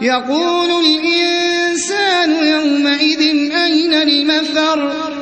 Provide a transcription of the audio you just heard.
يقول الإنسان يومئذ أين المفر؟